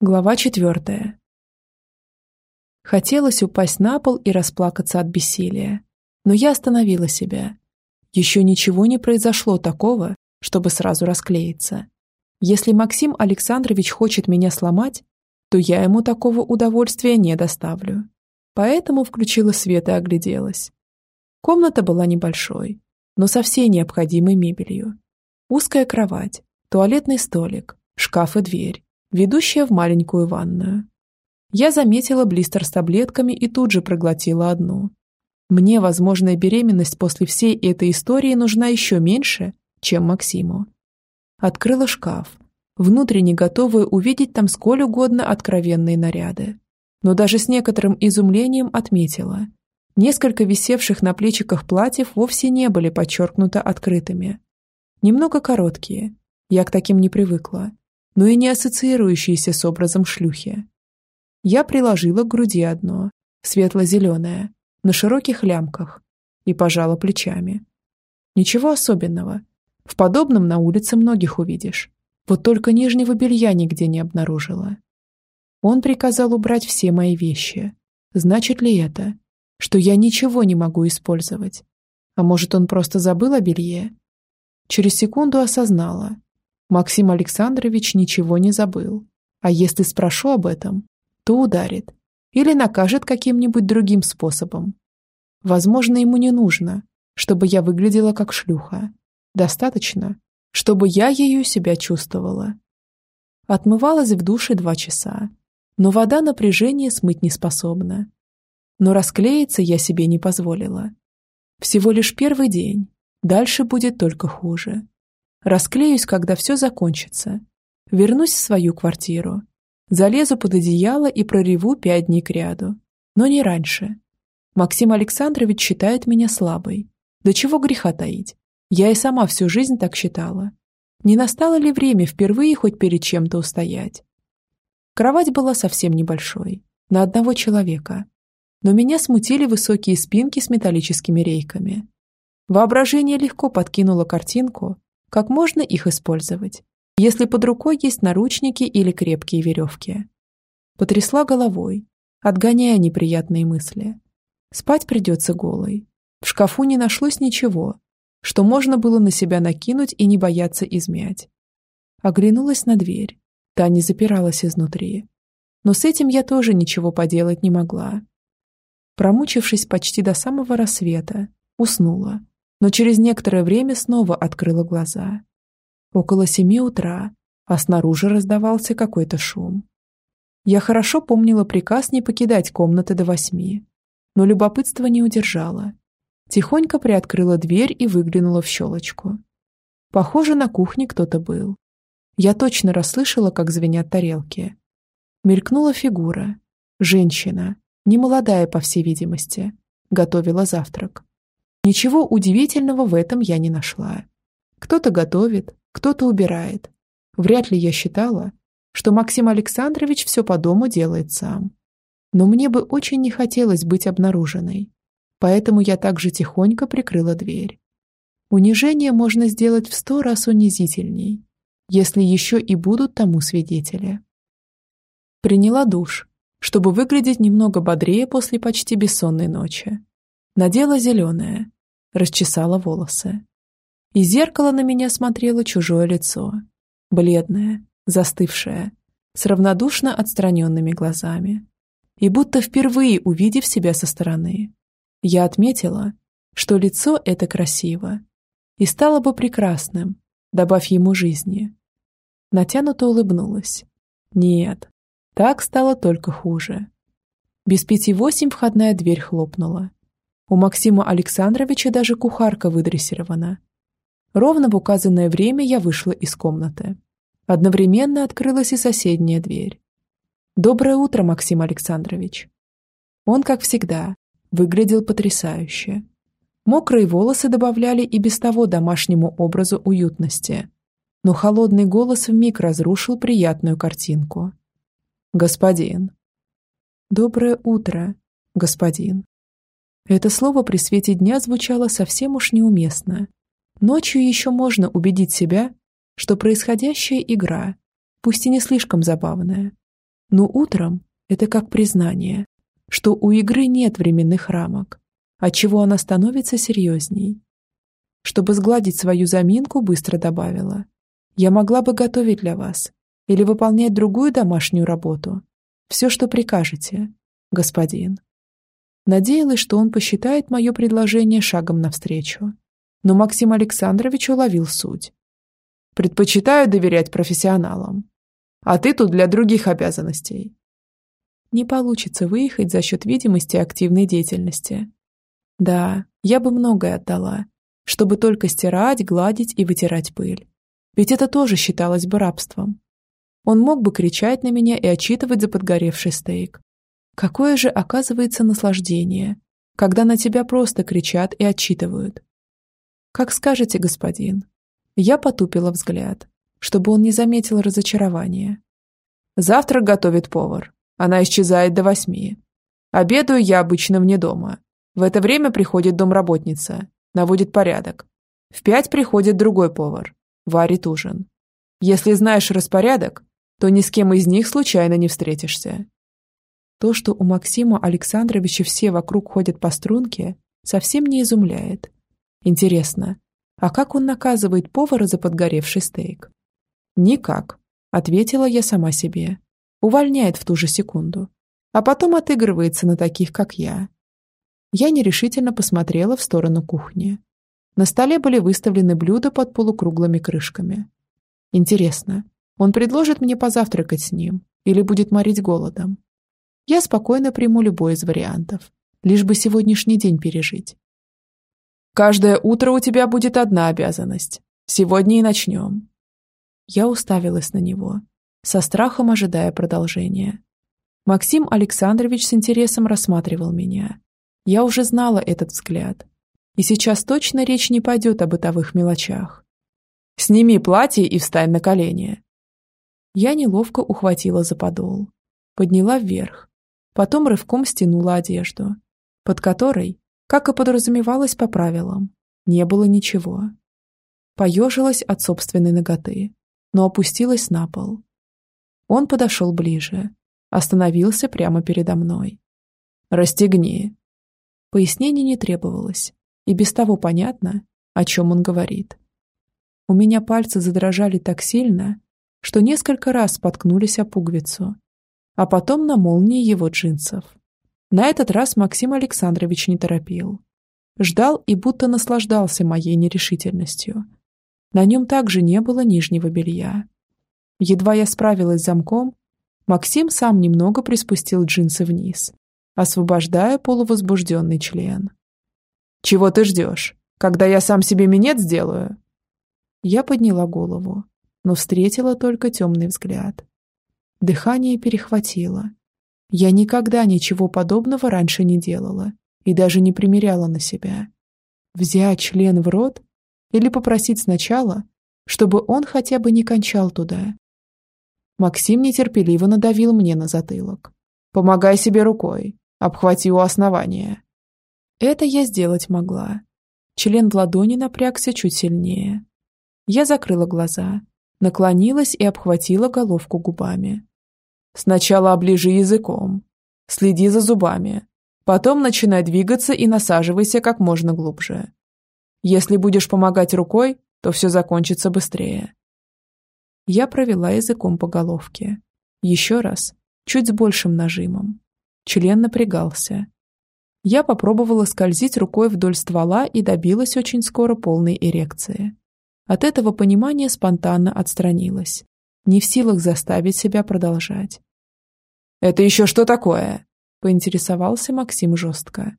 Глава четвертая. Хотелось упасть на пол и расплакаться от бессилия. Но я остановила себя. Еще ничего не произошло такого, чтобы сразу расклеиться. Если Максим Александрович хочет меня сломать, то я ему такого удовольствия не доставлю. Поэтому включила свет и огляделась. Комната была небольшой, но со всей необходимой мебелью. Узкая кровать, туалетный столик, шкаф и дверь ведущая в маленькую ванную. Я заметила блистер с таблетками и тут же проглотила одну. Мне возможная беременность после всей этой истории нужна еще меньше, чем Максиму. Открыла шкаф, внутренне готовая увидеть там сколь угодно откровенные наряды. Но даже с некоторым изумлением отметила. Несколько висевших на плечиках платьев вовсе не были подчеркнуто открытыми. Немного короткие. Я к таким не привыкла но и не ассоциирующиеся с образом шлюхи. Я приложила к груди одно, светло-зеленое, на широких лямках, и пожала плечами. Ничего особенного. В подобном на улице многих увидишь. Вот только нижнего белья нигде не обнаружила. Он приказал убрать все мои вещи. Значит ли это, что я ничего не могу использовать? А может, он просто забыл о белье? Через секунду осознала, Максим Александрович ничего не забыл. А если спрошу об этом, то ударит. Или накажет каким-нибудь другим способом. Возможно, ему не нужно, чтобы я выглядела как шлюха. Достаточно, чтобы я ею себя чувствовала. Отмывалась в душе два часа, но вода напряжение смыть не способна. Но расклеиться я себе не позволила. Всего лишь первый день, дальше будет только хуже. Расклеюсь, когда все закончится. Вернусь в свою квартиру. Залезу под одеяло и прореву пять дней кряду. Но не раньше. Максим Александрович считает меня слабой. Да чего греха таить. Я и сама всю жизнь так считала. Не настало ли время впервые хоть перед чем-то устоять? Кровать была совсем небольшой, на одного человека. Но меня смутили высокие спинки с металлическими рейками. Воображение легко подкинуло картинку, как можно их использовать, если под рукой есть наручники или крепкие веревки. Потрясла головой, отгоняя неприятные мысли. Спать придется голой. В шкафу не нашлось ничего, что можно было на себя накинуть и не бояться измять. Оглянулась на дверь. Та не запиралась изнутри. Но с этим я тоже ничего поделать не могла. Промучившись почти до самого рассвета, уснула, но через некоторое время снова открыла глаза. Около семи утра, а снаружи раздавался какой-то шум. Я хорошо помнила приказ не покидать комнаты до восьми, но любопытство не удержало. Тихонько приоткрыла дверь и выглянула в щелочку. Похоже, на кухне кто-то был. Я точно расслышала, как звенят тарелки. Мелькнула фигура. Женщина, немолодая, по всей видимости, готовила завтрак. Ничего удивительного в этом я не нашла. Кто-то готовит, кто-то убирает. Вряд ли я считала, что Максим Александрович все по дому делает сам. Но мне бы очень не хотелось быть обнаруженной. Поэтому я также тихонько прикрыла дверь. Унижение можно сделать в сто раз унизительней, если еще и будут тому свидетели. Приняла душ, чтобы выглядеть немного бодрее после почти бессонной ночи. Надела зеленое, расчесала волосы. Из зеркала на меня смотрело чужое лицо. Бледное, застывшее, с равнодушно отстраненными глазами. И будто впервые увидев себя со стороны, я отметила, что лицо это красиво и стало бы прекрасным, добавь ему жизни. Натянуто улыбнулась. Нет, так стало только хуже. Без пяти восемь входная дверь хлопнула, у Максима Александровича даже кухарка выдрессирована. Ровно в указанное время я вышла из комнаты. Одновременно открылась и соседняя дверь. «Доброе утро, Максим Александрович». Он, как всегда, выглядел потрясающе. Мокрые волосы добавляли и без того домашнему образу уютности. Но холодный голос вмиг разрушил приятную картинку. «Господин». «Доброе утро, господин». Это слово при свете дня звучало совсем уж неуместно. Ночью еще можно убедить себя, что происходящая игра, пусть и не слишком забавная, Но утром это как признание, что у игры нет временных рамок, отчего она становится серьезней. Чтобы сгладить свою заминку, быстро добавила. «Я могла бы готовить для вас или выполнять другую домашнюю работу. Все, что прикажете, господин». Надеялась, что он посчитает мое предложение шагом навстречу. Но Максим Александрович уловил суть. «Предпочитаю доверять профессионалам. А ты тут для других обязанностей. Не получится выехать за счет видимости активной деятельности. Да, я бы многое отдала, чтобы только стирать, гладить и вытирать пыль. Ведь это тоже считалось бы рабством. Он мог бы кричать на меня и отчитывать за подгоревший стейк. Какое же оказывается наслаждение, когда на тебя просто кричат и отчитывают. Как скажете, господин. Я потупила взгляд, чтобы он не заметил разочарования. Завтрак готовит повар. Она исчезает до восьми. Обедаю я обычно вне дома. В это время приходит домработница, наводит порядок. В пять приходит другой повар, варит ужин. Если знаешь распорядок, то ни с кем из них случайно не встретишься. То, что у Максима Александровича все вокруг ходят по струнке, совсем не изумляет. Интересно, а как он наказывает повара за подгоревший стейк? «Никак», — ответила я сама себе. Увольняет в ту же секунду. А потом отыгрывается на таких, как я. Я нерешительно посмотрела в сторону кухни. На столе были выставлены блюда под полукруглыми крышками. Интересно, он предложит мне позавтракать с ним или будет морить голодом? Я спокойно приму любой из вариантов, лишь бы сегодняшний день пережить. Каждое утро у тебя будет одна обязанность. Сегодня и начнем. Я уставилась на него, со страхом ожидая продолжения. Максим Александрович с интересом рассматривал меня. Я уже знала этот взгляд. И сейчас точно речь не пойдет о бытовых мелочах. «Сними платье и встань на колени». Я неловко ухватила за подол. Подняла вверх. Потом рывком стянула одежду, под которой, как и подразумевалось по правилам, не было ничего. Поежилась от собственной ноготы но опустилась на пол. Он подошел ближе, остановился прямо передо мной. «Расстегни». Пояснений не требовалось, и без того понятно, о чем он говорит. У меня пальцы задрожали так сильно, что несколько раз споткнулись о пуговицу, а потом на молнии его джинсов. На этот раз Максим Александрович не торопил. Ждал и будто наслаждался моей нерешительностью – на нем также не было нижнего белья. Едва я справилась с замком, Максим сам немного приспустил джинсы вниз, освобождая полувозбужденный член. «Чего ты ждешь? Когда я сам себе минет сделаю?» Я подняла голову, но встретила только темный взгляд. Дыхание перехватило. Я никогда ничего подобного раньше не делала и даже не примеряла на себя. Взять член в рот или попросить сначала, чтобы он хотя бы не кончал туда. Максим нетерпеливо надавил мне на затылок. «Помогай себе рукой, обхвати у основания». Это я сделать могла. Член в ладони напрягся чуть сильнее. Я закрыла глаза, наклонилась и обхватила головку губами. «Сначала оближи языком, следи за зубами, потом начинай двигаться и насаживайся как можно глубже. Если будешь помогать рукой, то все закончится быстрее. Я провела языком по головке. Еще раз, чуть с большим нажимом. Член напрягался. Я попробовала скользить рукой вдоль ствола и добилась очень скоро полной эрекции. От этого понимания спонтанно отстранилась, не в силах заставить себя продолжать. «Это еще что такое?» – поинтересовался Максим жестко.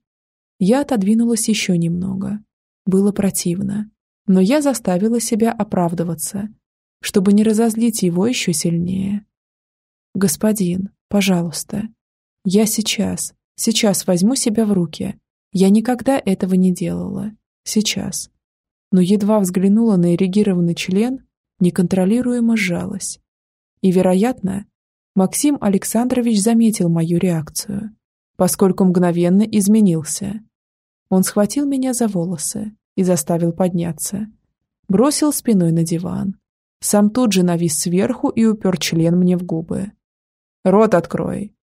Я отодвинулась еще немного, было противно, но я заставила себя оправдываться, чтобы не разозлить его еще сильнее. «Господин, пожалуйста, я сейчас, сейчас возьму себя в руки. Я никогда этого не делала. Сейчас». Но едва взглянула на эрегированный член, неконтролируемо сжалась. И, вероятно, Максим Александрович заметил мою реакцию, поскольку мгновенно изменился. Он схватил меня за волосы и заставил подняться. Бросил спиной на диван. Сам тут же навис сверху и упер член мне в губы. Рот открой!»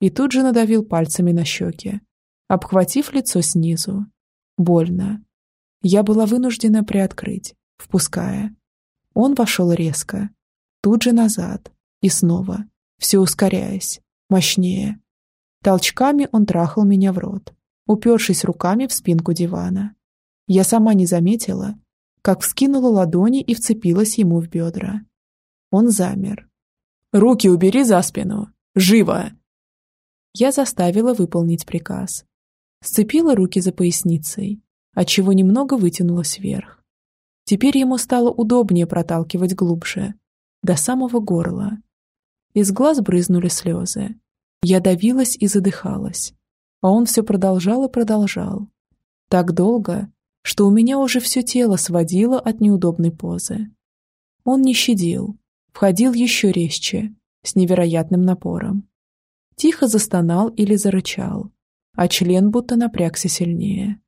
И тут же надавил пальцами на щеки, обхватив лицо снизу. Больно. Я была вынуждена приоткрыть, впуская. Он вошел резко, тут же назад и снова, все ускоряясь, мощнее. Толчками он трахал меня в рот, упершись руками в спинку дивана. Я сама не заметила, как вскинула ладони и вцепилась ему в бедра. Он замер. «Руки убери за спину! Живо!» Я заставила выполнить приказ. Сцепила руки за поясницей, отчего немного вытянулась вверх. Теперь ему стало удобнее проталкивать глубже, до самого горла. Из глаз брызнули слезы. Я давилась и задыхалась, а он все продолжал и продолжал. Так долго, что у меня уже все тело сводило от неудобной позы. Он не щадил, входил еще резче, с невероятным напором. Тихо застонал или зарычал, а член будто напрягся сильнее.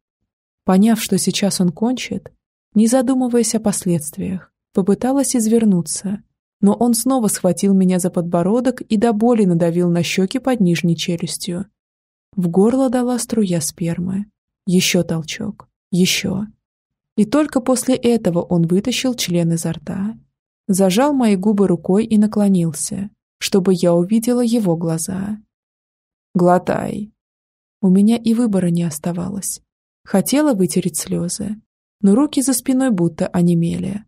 Поняв, что сейчас он кончит, не задумываясь о последствиях, попыталась извернуться, но он снова схватил меня за подбородок и до боли надавил на щеки под нижней челюстью. В горло дала струя спермы. Еще толчок. Еще. И только после этого он вытащил член изо рта. Зажал мои губы рукой и наклонился, чтобы я увидела его глаза. «Глотай». У меня и выбора не оставалось. Хотела вытереть слезы, но руки за спиной будто онемели.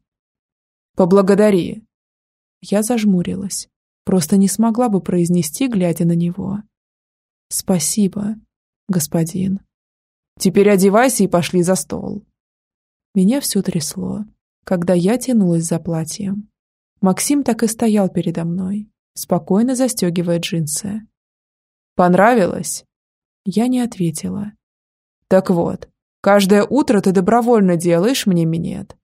«Поблагодари!» Я зажмурилась. Просто не смогла бы произнести, глядя на него. «Спасибо, господин». «Теперь одевайся и пошли за стол». Меня все трясло, когда я тянулась за платьем. Максим так и стоял передо мной, спокойно застегивая джинсы. «Понравилось?» Я не ответила. «Так вот, каждое утро ты добровольно делаешь мне минет.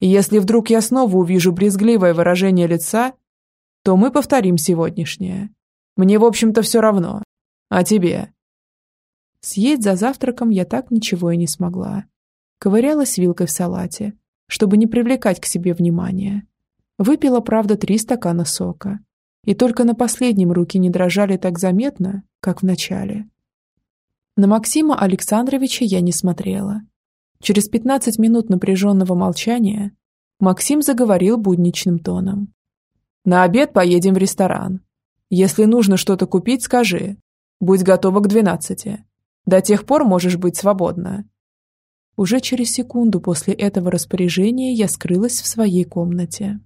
И если вдруг я снова увижу брезгливое выражение лица, то мы повторим сегодняшнее. Мне, в общем-то, все равно. А тебе?» Съесть за завтраком я так ничего и не смогла. Ковырялась вилкой в салате, чтобы не привлекать к себе внимания. Выпила, правда, три стакана сока, и только на последнем руки не дрожали так заметно, как в начале. На Максима Александровича я не смотрела. Через 15 минут напряженного молчания Максим заговорил будничным тоном. «На обед поедем в ресторан. Если нужно что-то купить, скажи. Будь готова к двенадцати. До тех пор можешь быть свободна». Уже через секунду после этого распоряжения я скрылась в своей комнате.